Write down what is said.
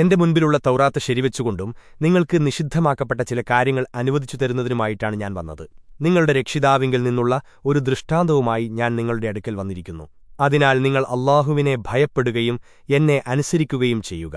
എന്റെ മുൻപിലുള്ള തൗറാത്ത് ശരിവെച്ചുകൊണ്ടും നിങ്ങൾക്ക് നിഷിദ്ധമാക്കപ്പെട്ട ചില കാര്യങ്ങൾ അനുവദിച്ചു തരുന്നതിനുമായിട്ടാണ് ഞാൻ വന്നത്. നിങ്ങളുടെ രക്ഷിതാവിങ്കിൽ നിന്നുള്ള ഒരു ദൃഷ്ടാന്തവുമായി ഞാൻ നിങ്ങളുടെ അടുക്കൽ വന്നിരിക്കുന്നു. അതിനാൽ നിങ്ങൾ അള്ളാഹുവിനെ ഭയപ്പെടുകയും എന്നെ അനുസരിക്കുകയും ചെയ്യുക.